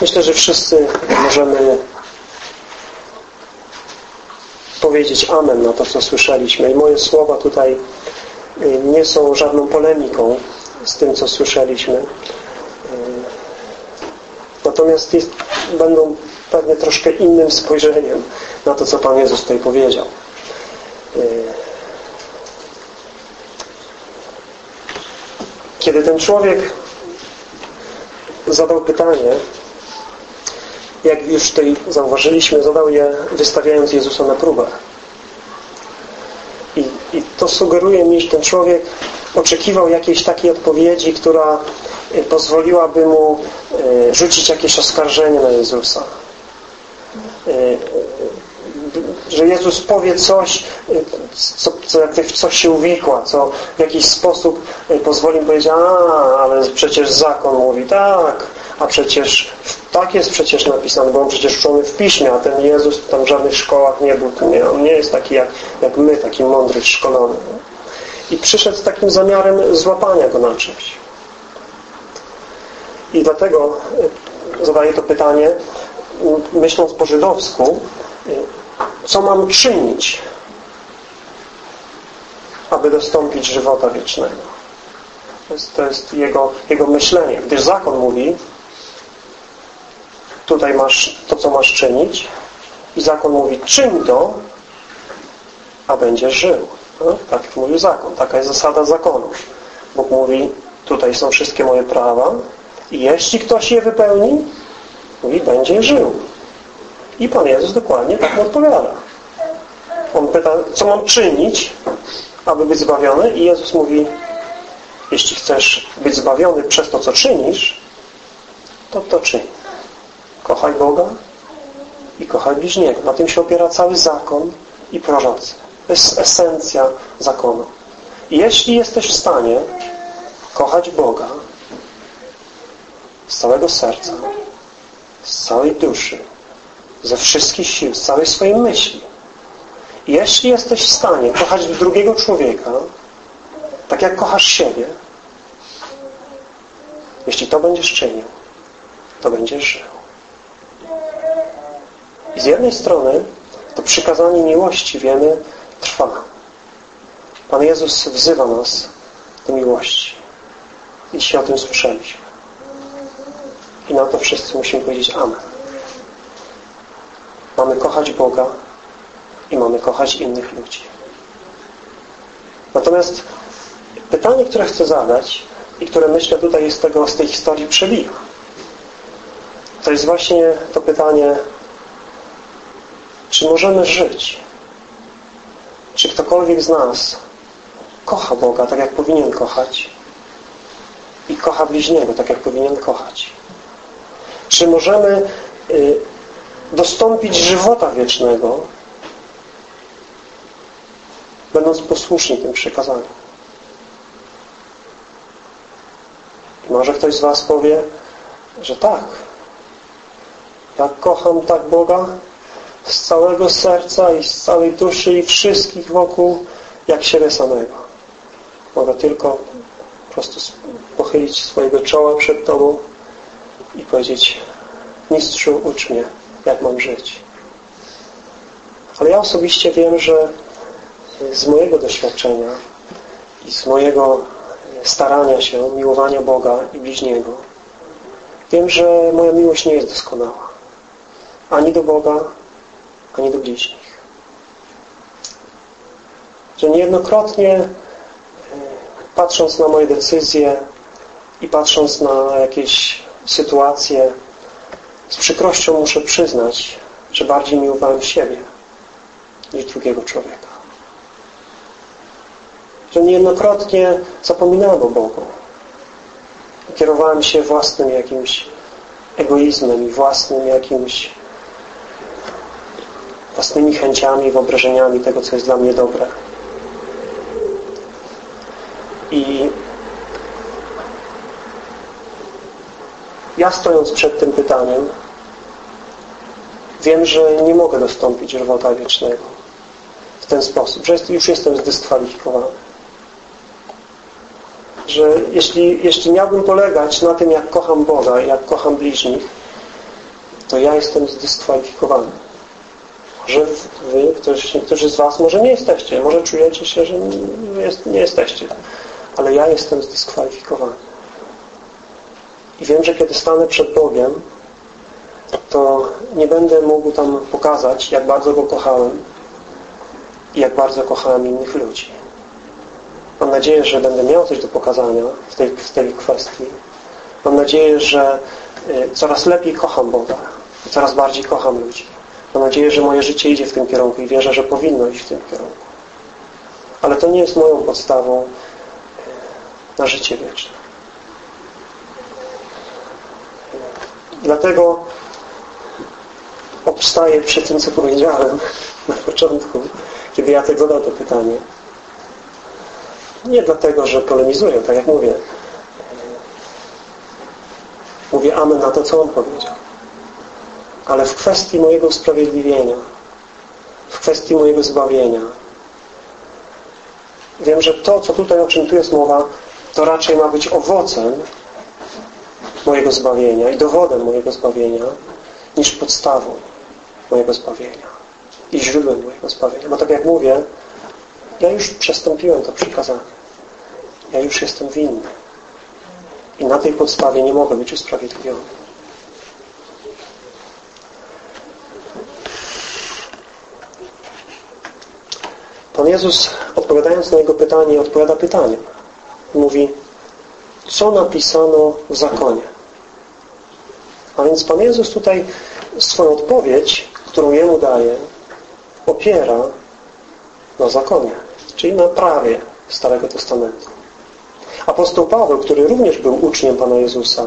Myślę, że wszyscy możemy powiedzieć Amen na to, co słyszeliśmy. I moje słowa tutaj y, nie są żadną polemiką z tym, co słyszeliśmy. Y, natomiast jest, będą pewnie troszkę innym spojrzeniem na to, co Pan Jezus tutaj powiedział. Y, kiedy ten człowiek zadał pytanie, jak już tutaj zauważyliśmy, zadał je wystawiając Jezusa na próbę. I, I to sugeruje mi, że ten człowiek oczekiwał jakiejś takiej odpowiedzi, która e, pozwoliłaby mu e, rzucić jakieś oskarżenie na Jezusa. E, że Jezus powie coś, co, co w coś się uwikła, co w jakiś sposób pozwoli mu powiedzieć, a, ale przecież zakon mówi tak, a przecież tak jest przecież napisane, bo on przecież uczony w piśmie, a ten Jezus tam w żadnych szkołach nie był. Nie, on nie jest taki jak, jak my, taki mądry, szkolony. I przyszedł z takim zamiarem złapania go na czymś. I dlatego e, zadaję to pytanie, myśląc po żydowsku, e, co mam czynić, aby dostąpić żywota wiecznego. To jest, to jest jego, jego myślenie. Gdyż zakon mówi, tutaj masz to, co masz czynić i zakon mówi, czyń to, a będziesz żył. No, tak mówił zakon. Taka jest zasada zakonu. Bóg mówi, tutaj są wszystkie moje prawa i jeśli ktoś je wypełni, mówi, będzie żył. I Pan Jezus dokładnie tak mu odpowiada. On pyta, co mam czynić, aby być zbawiony? I Jezus mówi, jeśli chcesz być zbawiony przez to, co czynisz, to to czyń. Kochaj Boga i kochaj bliźniego. Na tym się opiera cały zakon i prorocy. To jest esencja zakonu. Jeśli jesteś w stanie kochać Boga z całego serca, z całej duszy, ze wszystkich sił, z całej swojej myśli, jeśli jesteś w stanie kochać drugiego człowieka, tak jak kochasz siebie, jeśli to będziesz czynił, to będziesz żył. I z jednej strony to przykazanie miłości, wiemy, trwa. Pan Jezus wzywa nas do miłości. I dzisiaj o tym słyszeliśmy. I na to wszyscy musimy powiedzieć Amen. Mamy kochać Boga i mamy kochać innych ludzi. Natomiast pytanie, które chcę zadać i które myślę tutaj jest tego, z tej historii przebija. To jest właśnie to pytanie, czy możemy żyć? Czy ktokolwiek z nas kocha Boga tak, jak powinien kochać i kocha bliźniego tak, jak powinien kochać? Czy możemy y, dostąpić żywota wiecznego będąc posłuszni tym przykazaniom? Może ktoś z Was powie, że tak. Ja kocham tak Boga z całego serca i z całej duszy i wszystkich wokół jak siebie samego. Mogę tylko po prostu pochylić swojego czoła przed Tobą i powiedzieć Mistrzu, ucz mnie, jak mam żyć. Ale ja osobiście wiem, że z mojego doświadczenia i z mojego starania się, miłowania Boga i bliźniego, wiem, że moja miłość nie jest doskonała. Ani do Boga, ani do bliźnich. Że niejednokrotnie e, patrząc na moje decyzje i patrząc na jakieś sytuacje, z przykrością muszę przyznać, że bardziej miłowałem siebie niż drugiego człowieka. Że niejednokrotnie zapominałem o Bogu. Kierowałem się własnym jakimś egoizmem i własnym jakimś własnymi chęciami wyobrażeniami tego, co jest dla mnie dobre. I ja stojąc przed tym pytaniem wiem, że nie mogę dostąpić żywota wiecznego w ten sposób, że już jestem zdyskwalifikowany. Że jeśli, jeśli miałbym polegać na tym, jak kocham Boga, jak kocham bliźnich, to ja jestem zdyskwalifikowany. Może wy, ktoś, niektórzy z Was może nie jesteście, może czujecie się, że nie, jest, nie jesteście, ale ja jestem zdyskwalifikowany. I wiem, że kiedy stanę przed Bogiem, to nie będę mógł tam pokazać, jak bardzo Go kochałem i jak bardzo kochałem innych ludzi. Mam nadzieję, że będę miał coś do pokazania w tej, w tej kwestii. Mam nadzieję, że y, coraz lepiej kocham Boga i coraz bardziej kocham ludzi. Mam nadzieję, że moje życie idzie w tym kierunku i wierzę, że powinno iść w tym kierunku. Ale to nie jest moją podstawą na życie wieczne. Dlatego obstaję przy tym, co powiedziałem na początku, kiedy Jacek zadał to pytanie. Nie dlatego, że polemizuję, tak jak mówię. Mówię amen na to, co on powiedział. Ale w kwestii mojego usprawiedliwienia, w kwestii mojego zbawienia, wiem, że to, co tutaj, o czym tu jest mowa, to raczej ma być owocem mojego zbawienia i dowodem mojego zbawienia, niż podstawą mojego zbawienia i źródłem mojego zbawienia. Bo tak jak mówię, ja już przestąpiłem to przykazanie. Ja już jestem winny. I na tej podstawie nie mogę być usprawiedliwiony. Pan Jezus, odpowiadając na jego pytanie, odpowiada pytaniem. Mówi, co napisano w zakonie? A więc Pan Jezus tutaj swoją odpowiedź, którą Jemu daje, opiera na zakonie, czyli na prawie Starego Testamentu. Apostoł Paweł, który również był uczniem Pana Jezusa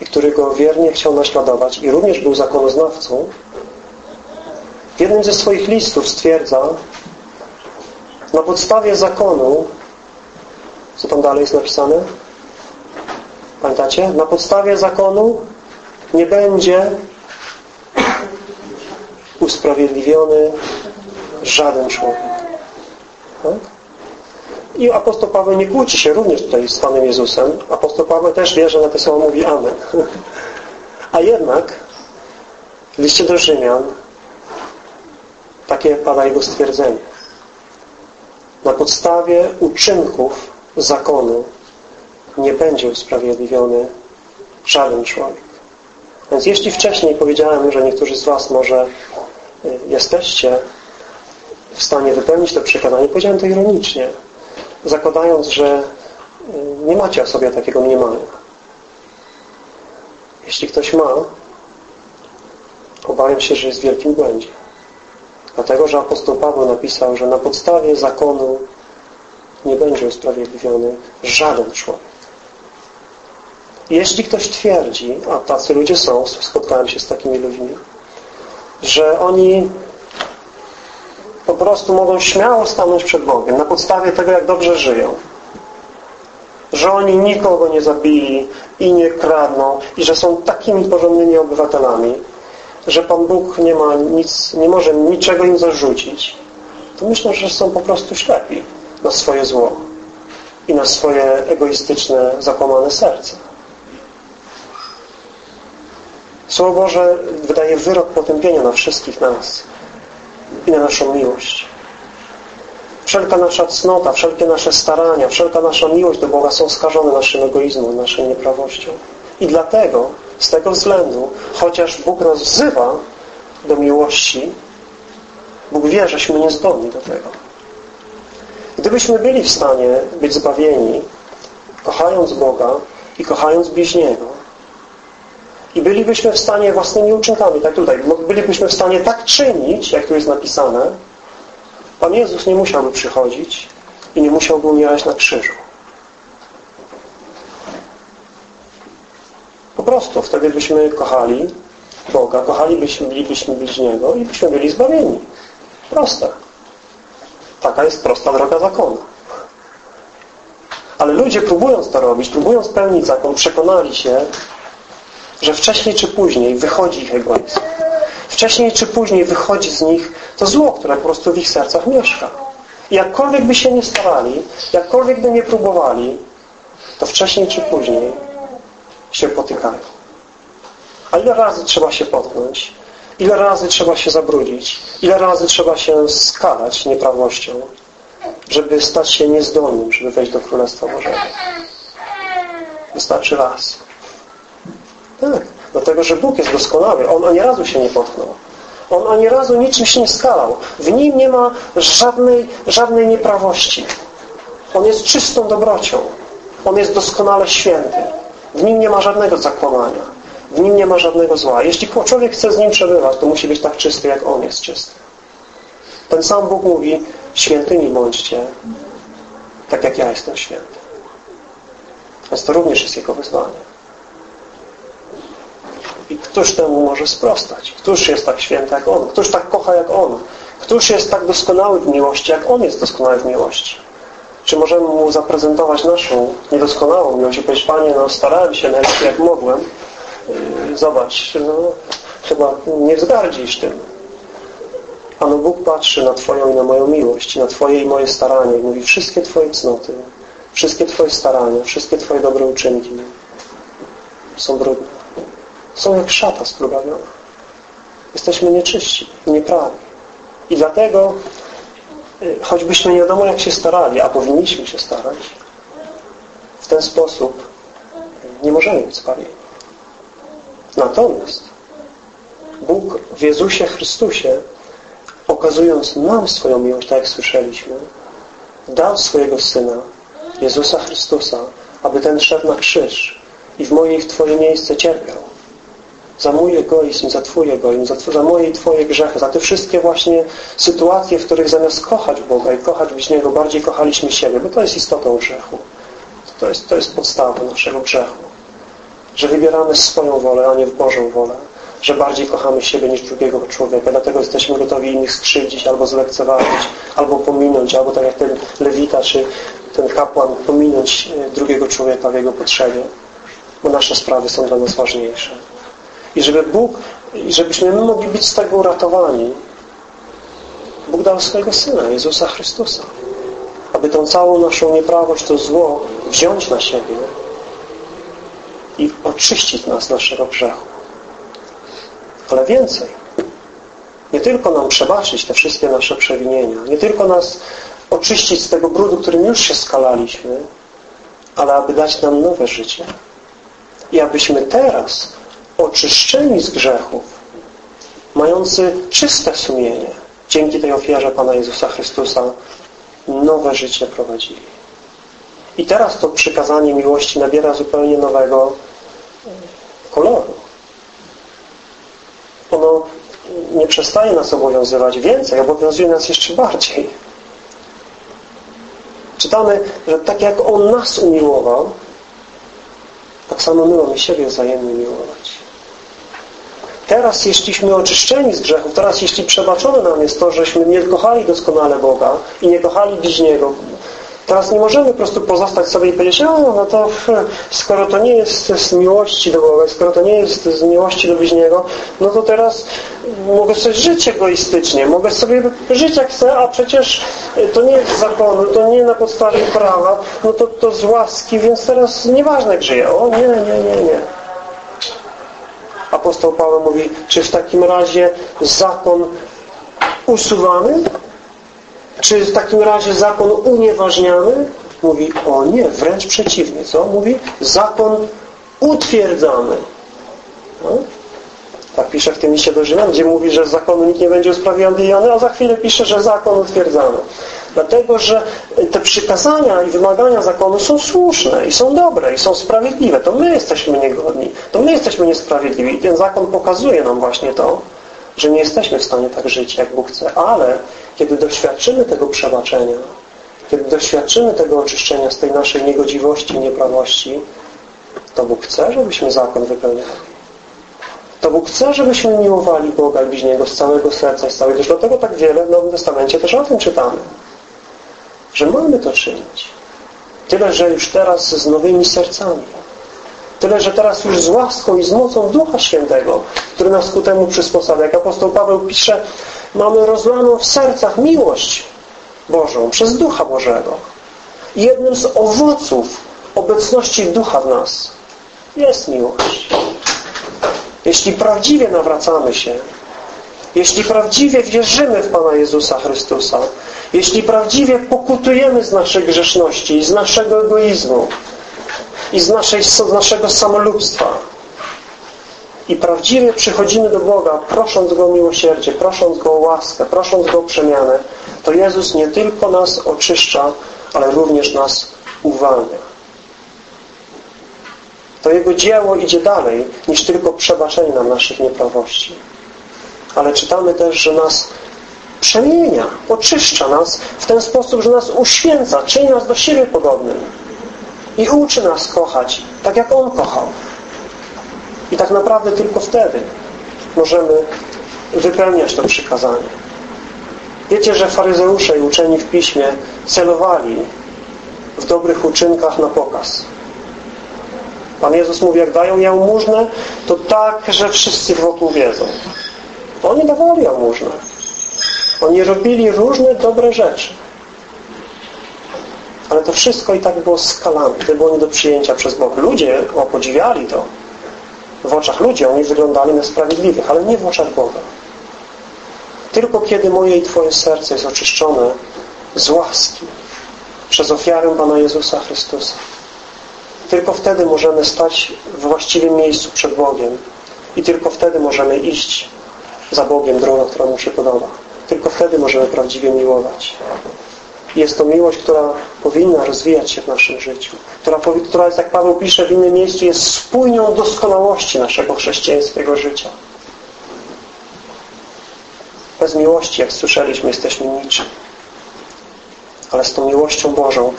i który go wiernie chciał naśladować i również był zakonoznawcą, w jednym ze swoich listów stwierdza, na podstawie zakonu, co tam dalej jest napisane? Pamiętacie? Na podstawie zakonu nie będzie usprawiedliwiony żaden człowiek. Tak? I apostoł Paweł nie kłóci się również tutaj z Panem Jezusem. Apostoł Paweł też wie, że na to słowo mówi Amen. A jednak w liście do Rzymian takie pada jego stwierdzenie. Na podstawie uczynków zakonu nie będzie usprawiedliwiony żaden człowiek. Więc jeśli wcześniej powiedziałem, że niektórzy z Was może y, jesteście w stanie wypełnić to przekazanie, powiedziałem to ironicznie, zakładając, że y, nie macie o sobie takiego mniemania. Jeśli ktoś ma, obawiam się, że jest w wielkim błędzie. Dlatego, że apostoł Paweł napisał, że na podstawie zakonu nie będzie usprawiedliwiony żaden człowiek. Jeśli ktoś twierdzi, a tacy ludzie są, spotkałem się z takimi ludźmi, że oni po prostu mogą śmiało stanąć przed Bogiem na podstawie tego, jak dobrze żyją. Że oni nikogo nie zabili i nie kradną i że są takimi porządnymi obywatelami, że Pan Bóg nie ma nic, nie może niczego im zarzucić, to myślę, że są po prostu ślepi na swoje zło i na swoje egoistyczne, zakłamane serce. Słowo Boże wydaje wyrok potępienia na wszystkich nas i na naszą miłość. Wszelka nasza cnota, wszelkie nasze starania, wszelka nasza miłość do Boga są skażone naszym egoizmem, naszą nieprawością. I dlatego, z tego względu, chociaż Bóg nas wzywa do miłości, Bóg wie, żeśmy niezdolni do tego. Gdybyśmy byli w stanie być zbawieni, kochając Boga i kochając bliźniego, i bylibyśmy w stanie własnymi uczynkami, tak tutaj, bylibyśmy w stanie tak czynić, jak tu jest napisane, Pan Jezus nie musiałby przychodzić i nie musiałby umierać na krzyżu. Prostu wtedy byśmy kochali Boga, kochalibyśmy, bylibyśmy bliźniego i byśmy byli zbawieni. Proste. Taka jest prosta droga zakonu. Ale ludzie próbując to robić, próbując pełnić zakon, przekonali się, że wcześniej czy później wychodzi ich egoizm. Wcześniej czy później wychodzi z nich to zło, które po prostu w ich sercach mieszka. I jakkolwiek by się nie starali, jakkolwiek by nie próbowali, to wcześniej czy później się potykają. A ile razy trzeba się potknąć? Ile razy trzeba się zabrudzić? Ile razy trzeba się skalać nieprawością, żeby stać się niezdolnym, żeby wejść do Królestwa Bożego? Wystarczy raz. Tak, dlatego, że Bóg jest doskonały. On ani razu się nie potknął. On ani razu niczym się nie skalał. W Nim nie ma żadnej, żadnej nieprawości. On jest czystą dobrocią. On jest doskonale święty. W Nim nie ma żadnego zakłamania. W Nim nie ma żadnego zła. Jeśli człowiek chce z Nim przebywać, to musi być tak czysty, jak On jest czysty. Ten sam Bóg mówi, świętymi bądźcie, tak jak ja jestem święty. Więc to również jest Jego wyzwanie. I któż temu może sprostać? Któż jest tak święty jak On? Któż tak kocha jak On? Któż jest tak doskonały w miłości, jak On jest doskonały w miłości? Czy możemy Mu zaprezentować naszą niedoskonałą miłość i powiedzieć, Panie, no starałem się najlepiej jak mogłem. Yy, zobacz, no, chyba nie wzgardzisz tym. Ano Bóg patrzy na Twoją i na moją miłość, na Twoje i moje staranie i mówi, wszystkie Twoje cnoty, wszystkie Twoje starania, wszystkie Twoje dobre uczynki są brudne. Są jak szata skrubawiona. Jesteśmy nieczyści i nieprawi. I dlatego choćbyśmy nie wiadomo jak się starali, a powinniśmy się starać, w ten sposób nie możemy być spaleni. Natomiast Bóg w Jezusie Chrystusie, okazując nam swoją miłość, tak jak słyszeliśmy, dał swojego Syna, Jezusa Chrystusa, aby ten szedł na krzyż i w moje i w Twoje miejsce cierpiał za mój egoizm, za Twój egoizm, za, za moje i Twoje grzechy, za te wszystkie właśnie sytuacje, w których zamiast kochać Boga i kochać bliźniego, bardziej kochaliśmy siebie, bo to jest istotą grzechu. To jest, to jest podstawą naszego grzechu. Że wybieramy swoją wolę, a nie w Bożą wolę. Że bardziej kochamy siebie niż drugiego człowieka. Dlatego jesteśmy gotowi innych skrzywdzić, albo zlekceważyć, albo pominąć, albo tak jak ten lewita, czy ten kapłan, pominąć e, drugiego człowieka w jego potrzebie. Bo nasze sprawy są dla nas ważniejsze. I żeby Bóg, i żebyśmy my mogli być z tego uratowani, Bóg dał swojego Syna, Jezusa Chrystusa. Aby tą całą naszą nieprawość, to zło wziąć na siebie i oczyścić nas z naszego grzechu. Ale więcej. Nie tylko nam przebaczyć te wszystkie nasze przewinienia, nie tylko nas oczyścić z tego brudu, którym już się skalaliśmy, ale aby dać nam nowe życie. I abyśmy teraz oczyszczeni z grzechów, mający czyste sumienie, dzięki tej ofierze Pana Jezusa Chrystusa, nowe życie prowadzili. I teraz to przykazanie miłości nabiera zupełnie nowego koloru. Ono nie przestaje nas obowiązywać więcej, obowiązuje nas jeszcze bardziej. Czytamy, że tak jak On nas umiłował, tak samo my mamy siebie wzajemnie miłować. Teraz, jeśliśmy oczyszczeni z grzechów, teraz, jeśli przebaczone nam jest to, żeśmy nie kochali doskonale Boga i nie kochali bliźniego, teraz nie możemy po prostu pozostać sobie i powiedzieć, o, no to skoro to nie jest z miłości do Boga, skoro to nie jest z miłości do bliźniego, no to teraz mogę sobie żyć egoistycznie, mogę sobie żyć jak chcę, a przecież to nie jest zakonu, to nie na podstawie prawa, no to, to z łaski, więc teraz nieważne jak żyję. O, nie, nie, nie, nie apostoł Paweł mówi, czy w takim razie zakon usuwany? Czy w takim razie zakon unieważniany? Mówi, o nie, wręcz przeciwnie. Co? Mówi, zakon utwierdzany. No? Tak pisze w tym liście do Rzymian, gdzie mówi, że zakonu nikt nie będzie usprawiedliwiony, a za chwilę pisze, że zakon utwierdzany. Dlatego, że te przykazania i wymagania zakonu są słuszne i są dobre i są sprawiedliwe. To my jesteśmy niegodni. To my jesteśmy niesprawiedliwi. I ten zakon pokazuje nam właśnie to, że nie jesteśmy w stanie tak żyć, jak Bóg chce. Ale kiedy doświadczymy tego przebaczenia, kiedy doświadczymy tego oczyszczenia z tej naszej niegodziwości i nieprawości, to Bóg chce, żebyśmy zakon wypełniali. To Bóg chce, żebyśmy miłowali Boga i bliźniego z całego serca, z całej. Dlatego tak wiele w Nowym Testamencie też o tym czytamy że mamy to czynić. Tyle, że już teraz z nowymi sercami. Tyle, że teraz już z łaską i z mocą Ducha Świętego, który nas ku temu przysposabia. Jak apostoł Paweł pisze, mamy rozlaną w sercach miłość Bożą przez Ducha Bożego. I jednym z owoców obecności Ducha w nas jest miłość. Jeśli prawdziwie nawracamy się, jeśli prawdziwie wierzymy w Pana Jezusa Chrystusa, jeśli prawdziwie pokutujemy z naszej grzeszności z naszego egoizmu i z, naszej, z naszego samolubstwa i prawdziwie przychodzimy do Boga, prosząc Go o miłosierdzie, prosząc Go o łaskę, prosząc Go o przemianę, to Jezus nie tylko nas oczyszcza, ale również nas uwalnia. Jego dzieło idzie dalej niż tylko przebaczenie nam naszych nieprawości. Ale czytamy też, że nas przemienia, oczyszcza nas w ten sposób, że nas uświęca, czyni nas do siebie podobnym i uczy nas kochać, tak jak On kochał. I tak naprawdę tylko wtedy możemy wypełniać to przykazanie. Wiecie, że faryzeusze i uczeni w Piśmie celowali w dobrych uczynkach na pokaz. Pan Jezus mówi, jak dają jałmużnę, to tak, że wszyscy wokół wiedzą. Oni dawali jałmużnę. Oni robili różne dobre rzeczy. Ale to wszystko i tak było skalane. To było nie do przyjęcia przez Bóg. Ludzie o, podziwiali to. W oczach ludzi oni wyglądali na sprawiedliwych, ale nie w oczach Boga. Tylko kiedy moje i Twoje serce jest oczyszczone z łaski przez ofiarę Pana Jezusa Chrystusa, tylko wtedy możemy stać w właściwym miejscu przed Bogiem i tylko wtedy możemy iść za Bogiem drogą, która Mu się podoba. Tylko wtedy możemy prawdziwie miłować. Jest to miłość, która powinna rozwijać się w naszym życiu. Która, która jest, jak Paweł pisze w innym miejscu, jest spójnią doskonałości naszego chrześcijańskiego życia. Bez miłości, jak słyszeliśmy, jesteśmy niczym. Ale z tą miłością Bożą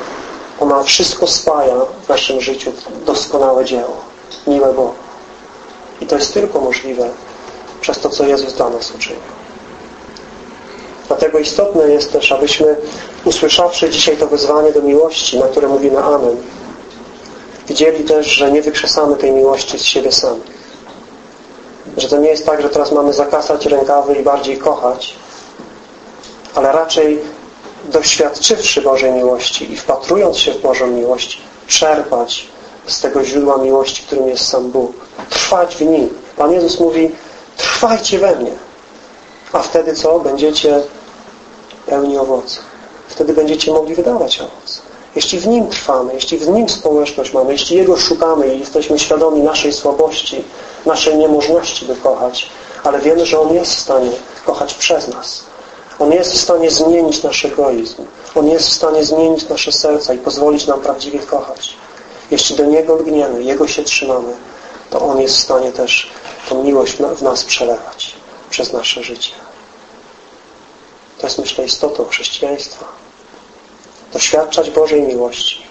ona wszystko spaja w naszym życiu doskonałe dzieło, miłe Bogu. I to jest tylko możliwe przez to, co Jezus dla nas uczynił. Dlatego istotne jest też, abyśmy usłyszawszy dzisiaj to wezwanie do miłości, na które mówimy Amen, widzieli też, że nie wykrzesamy tej miłości z siebie samych. Że to nie jest tak, że teraz mamy zakasać rękawy i bardziej kochać, ale raczej doświadczywszy Bożej miłości i wpatrując się w Bożą miłość, czerpać z tego źródła miłości, którym jest sam Bóg. Trwać w Nim. Pan Jezus mówi, trwajcie we mnie. A wtedy co? Będziecie pełni owocu. Wtedy będziecie mogli wydawać owoc. Jeśli w Nim trwamy, jeśli w Nim społeczność mamy, jeśli Jego szukamy i jesteśmy świadomi naszej słabości, naszej niemożności by kochać, ale wiemy, że On jest w stanie kochać przez nas. On jest w stanie zmienić nasz egoizm. On jest w stanie zmienić nasze serca i pozwolić nam prawdziwie kochać. Jeśli do Niego lgniemy, Jego się trzymamy, to On jest w stanie też tą miłość w nas przelewać przez nasze życie. To jest, myślę, istotą chrześcijaństwa. Doświadczać Bożej miłości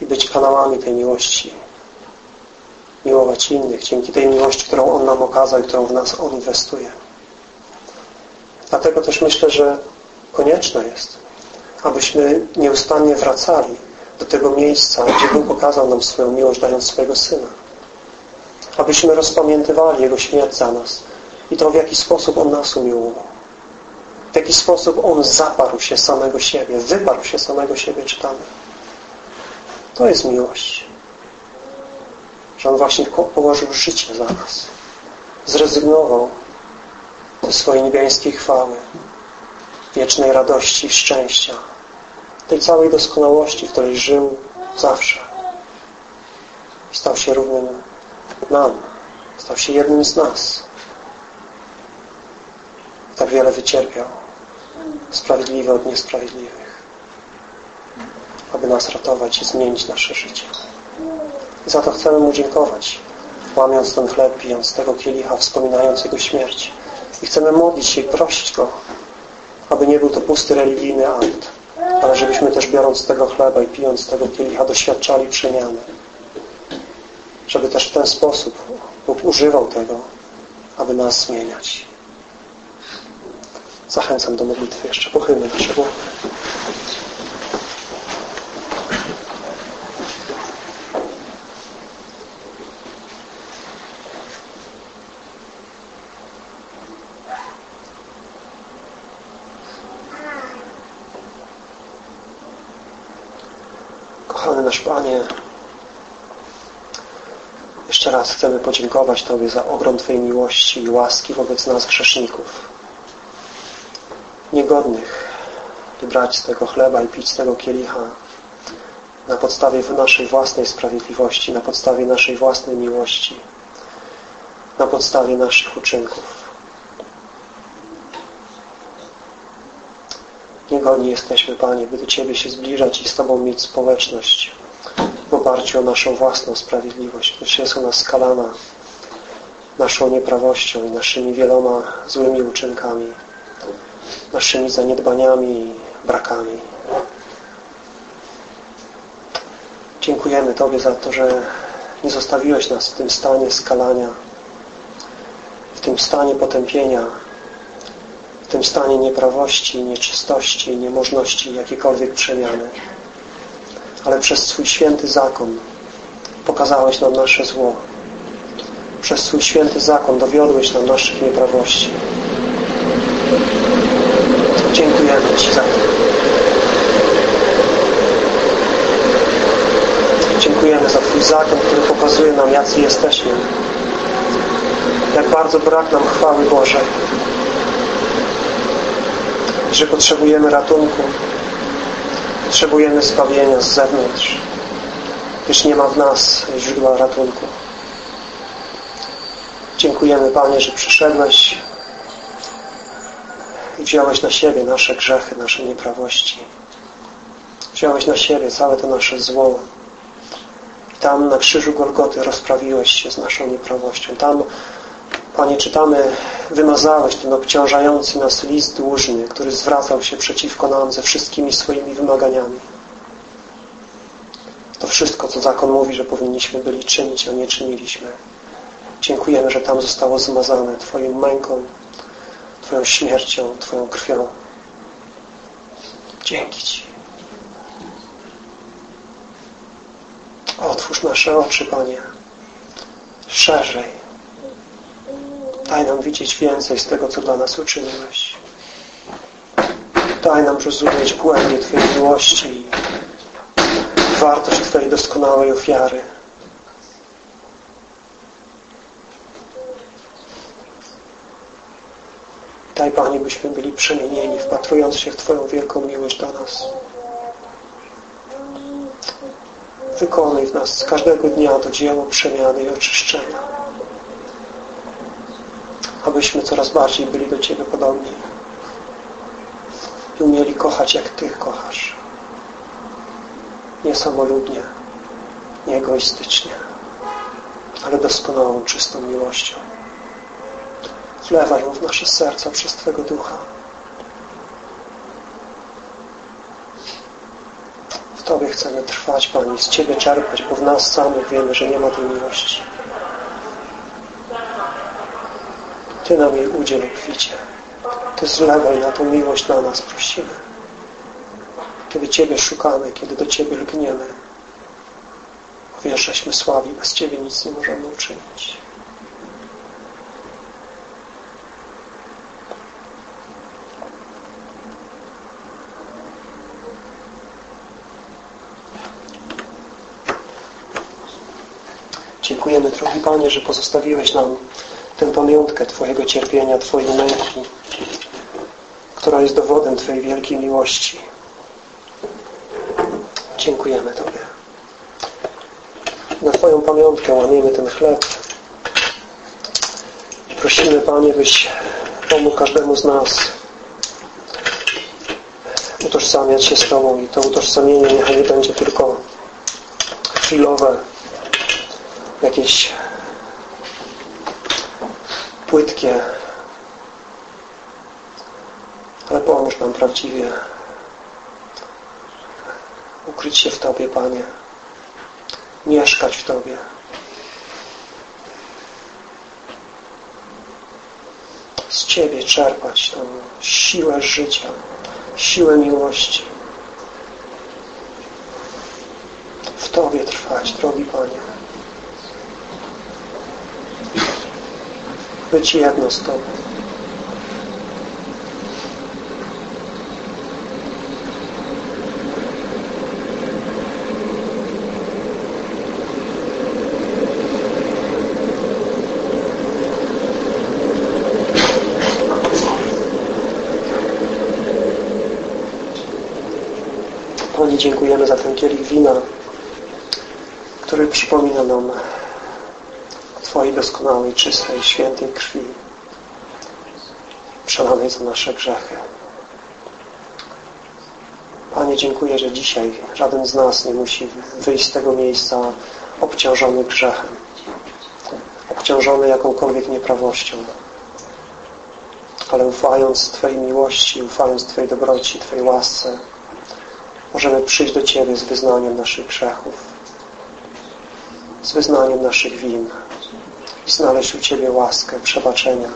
i być kanałami tej miłości. Miłować innych dzięki tej miłości, którą On nam okazał i którą w nas On inwestuje. Dlatego też myślę, że konieczne jest, abyśmy nieustannie wracali do tego miejsca, gdzie Bóg pokazał nam swoją miłość, dając swojego Syna. Abyśmy rozpamiętywali Jego śmierć za nas i to, w jaki sposób On nas umiłował. W jaki sposób On zaparł się samego siebie, wyparł się samego siebie, czytamy. To jest miłość. Że On właśnie położył życie za nas. Zrezygnował swojej niebiańskiej chwały, wiecznej radości i szczęścia, tej całej doskonałości, w której żył zawsze. Stał się równym nam. Stał się jednym z nas. Tak wiele wycierpiał. Sprawiedliwy od niesprawiedliwych. Aby nas ratować i zmienić nasze życie. I za to chcemy Mu dziękować, łamiąc ten chleb, pijąc tego kielicha, wspominając Jego śmierć. I chcemy modlić się i prosić Go, aby nie był to pusty religijny akt, ale żebyśmy też biorąc tego chleba i pijąc tego kielicha doświadczali przemiany. Żeby też w ten sposób Bóg używał tego, aby nas zmieniać. Zachęcam do modlitwy jeszcze. Pochylmy nasze głowy. Kochany nasz Panie, Jeszcze raz chcemy podziękować Tobie za ogrom Twojej miłości i łaski wobec nas grzeszników. Niegodnych, by brać z tego chleba i pić z tego kielicha na podstawie naszej własnej sprawiedliwości, na podstawie naszej własnej miłości, na podstawie naszych uczynków. Niegodni jesteśmy, Panie, by do Ciebie się zbliżać i z Tobą mieć społeczność w oparciu o naszą własną sprawiedliwość, gdyż jest ona skalana naszą nieprawością i naszymi wieloma złymi uczynkami, naszymi zaniedbaniami i brakami. Dziękujemy Tobie za to, że nie zostawiłeś nas w tym stanie skalania, w tym stanie potępienia, w tym stanie nieprawości, nieczystości, niemożności jakiejkolwiek przemiany. Ale przez swój święty zakon pokazałeś nam nasze zło. Przez swój święty zakon dowiodłeś nam naszych nieprawości. Dziękujemy Ci za to. Dziękujemy za Twój zakon, który pokazuje nam, jacy jesteśmy. Jak bardzo brak nam chwały Bożej. Że potrzebujemy ratunku. Potrzebujemy zbawienia z zewnątrz. Gdyż nie ma w nas źródła ratunku. Dziękujemy Panie, że przyszedłeś i wziąłeś na siebie nasze grzechy, nasze nieprawości. Wziąłeś na siebie całe to nasze zło, tam na krzyżu Golgoty rozprawiłeś się z naszą nieprawością. Tam, Panie, czytamy, wymazałeś ten obciążający nas list dłużny, który zwracał się przeciwko nam ze wszystkimi swoimi wymaganiami. To wszystko, co zakon mówi, że powinniśmy byli czynić, a nie czyniliśmy. Dziękujemy, że tam zostało zmazane Twoją męką, Twoją śmiercią, Twoją krwią. Dzięki Ci. Otwórz nasze oczy, Panie, szerzej. Daj nam widzieć więcej z tego, co dla nas uczyniłeś. Daj nam rozumieć głębię Twojej miłości i wartość Twojej doskonałej ofiary. Daj, Panie, byśmy byli przemienieni, wpatrując się w Twoją wielką miłość do nas. Wykonuj w nas każdego dnia to dzieło przemiany i oczyszczenia. Abyśmy coraz bardziej byli do Ciebie podobni i umieli kochać jak Ty kochasz. Nie samolubnie, nie egoistycznie, ale doskonałą, czystą miłością. Wlewaj ją w nasze serca przez Twego Ducha. W Tobie chcemy trwać, Panie, z Ciebie czerpać, bo w nas samych wiemy, że nie ma tej miłości. Ty nam jej udziel obficie. Ty zlewaj na tą miłość na nas, prosimy. Kiedy Ciebie szukamy, kiedy do Ciebie lgniemy, wiesz, żeśmy słabi, bez Ciebie nic nie możemy uczynić. Dziękujemy, drogi Panie, że pozostawiłeś nam tę pamiątkę Twojego cierpienia, Twojej męki, która jest dowodem Twojej wielkiej miłości. Dziękujemy Tobie. Na Twoją pamiątkę łamiemy ten chleb. Prosimy, Panie, byś pomógł każdemu z nas utożsamiać się z Tobą i to utożsamienie niechaj nie będzie tylko chwilowe, jakieś płytkie, ale pomóż nam prawdziwie ukryć się w Tobie, Panie, mieszkać w Tobie. Z Ciebie czerpać tą siłę życia, siłę miłości. W Tobie trwać, drogi Panie. bycie jednostotnym. dziękujemy za ten kielich wina, który przypomina nam o Twojej doskonałej, czystej, świętej krwi przelanej za nasze grzechy. Panie, dziękuję, że dzisiaj żaden z nas nie musi wyjść z tego miejsca obciążony grzechem, obciążony jakąkolwiek nieprawością, ale ufając Twojej miłości, ufając Twojej dobroci, Twojej łasce, możemy przyjść do Ciebie z wyznaniem naszych grzechów, z wyznaniem naszych win znaleźć u Ciebie łaskę, przebaczenia,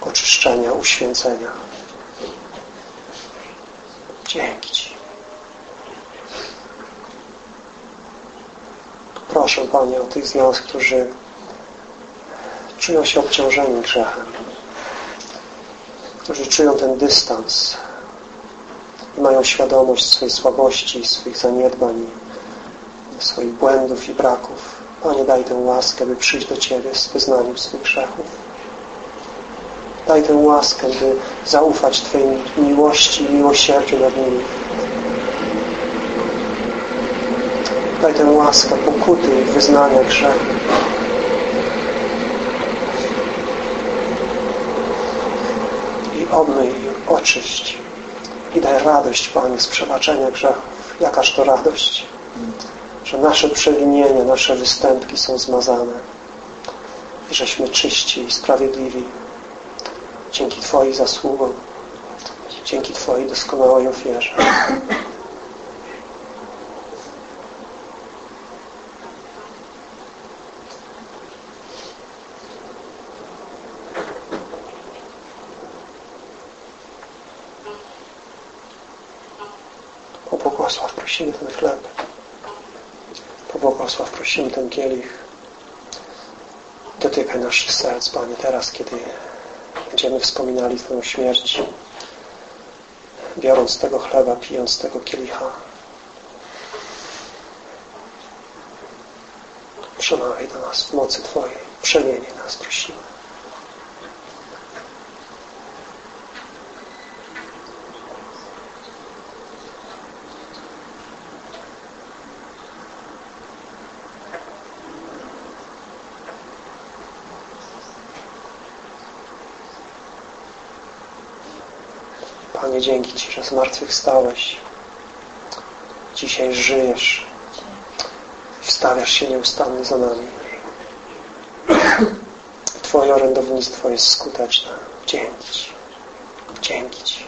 oczyszczenia, uświęcenia. Dzięki Ci. Proszę Panie o tych z nas, którzy czują się obciążeni grzechem, którzy czują ten dystans i mają świadomość swojej słabości, swoich zaniedbań, swoich błędów i braków. Panie, daj tę łaskę, by przyjść do Ciebie z wyznaniem swych grzechów. Daj tę łaskę, by zaufać Twojej miłości i miłosierdziu nad nimi. Daj tę łaskę pokuty i wyznania grzechu. I obmyj, oczyść. I daj radość, Panie, z przebaczenia grzechów. Jakaż to radość, że nasze przewinienia, nasze występki są zmazane i żeśmy czyści i sprawiedliwi dzięki Twojej zasługom, dzięki Twojej doskonałej ofierze. Pobłogosław prosimy ten chleb. Prosimy ten kielich. Dotykaj naszych serc, Panie, teraz, kiedy będziemy wspominali Twoją śmierć, biorąc tego chleba, pijąc tego kielicha. Przemawiaj do nas w mocy Twojej. Przemieniaj nas, prosimy. Panie, dzięki Ci, że zmartwychwstałeś. Dzisiaj żyjesz. Wstawiasz się nieustannie za nami. Twoje orędownictwo jest skuteczne. Dzięki Ci. Dzięki Ci.